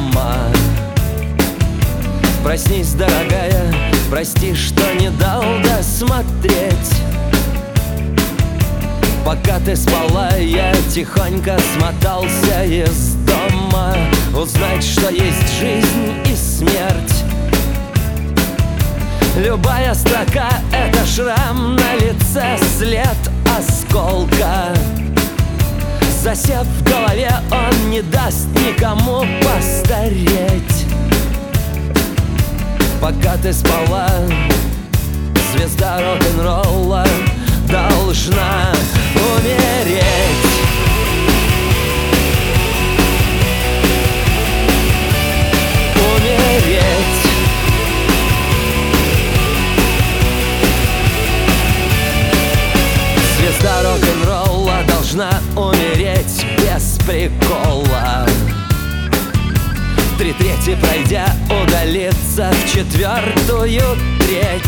дома. Проснись, дорогая, прости, что не дал досмотреть Пока ты спала, я тихонько смотался из дома. Узнать, что есть жизнь и смерть. Любая строка — это шрам на лице, след осколка. Засев в голове, он не даст никому постареть. Пока ты спала, звезда рок-н-ролла должна должна умереть без прикола. Три трети пройдя удалиться в четвертую треть.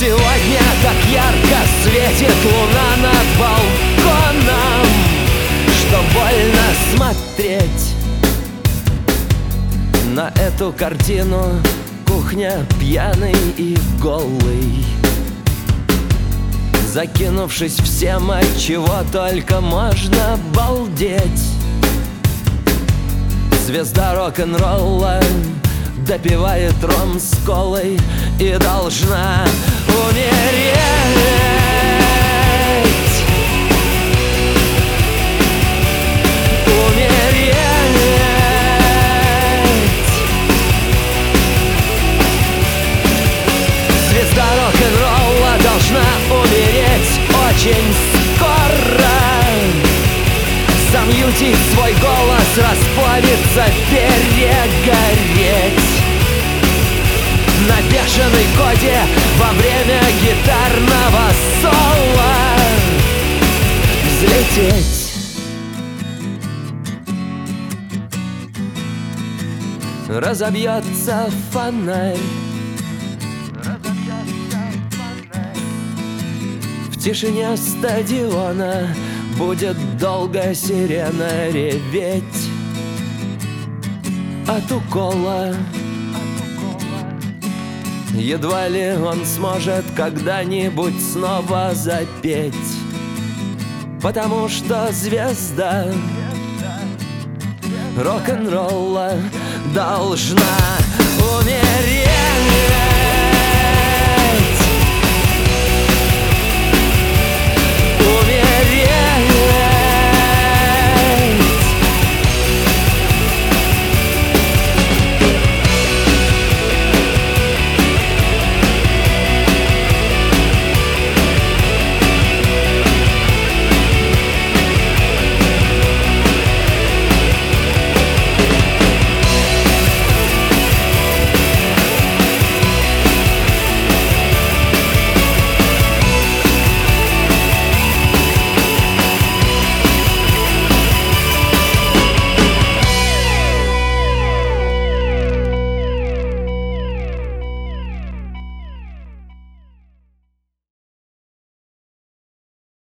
Сегодня так ярко светит луна над балконом Что больно смотреть На эту картину. Кухня пьяный и голый Закинувшись всем, от чего только можно балдеть. Звезда рок-н-ролла допивает ром с колой и должна очень скоро. Замьютить свой голос, расплавиться, перегореть. На бешеной коде во время гитарного соло. Взлететь. Разобьется фонарь В тишине стадиона Будет долго сирена реветь. От укола. Едва ли он сможет когда-нибудь снова запеть. Потому что звезда рок-н-ролла должна умереть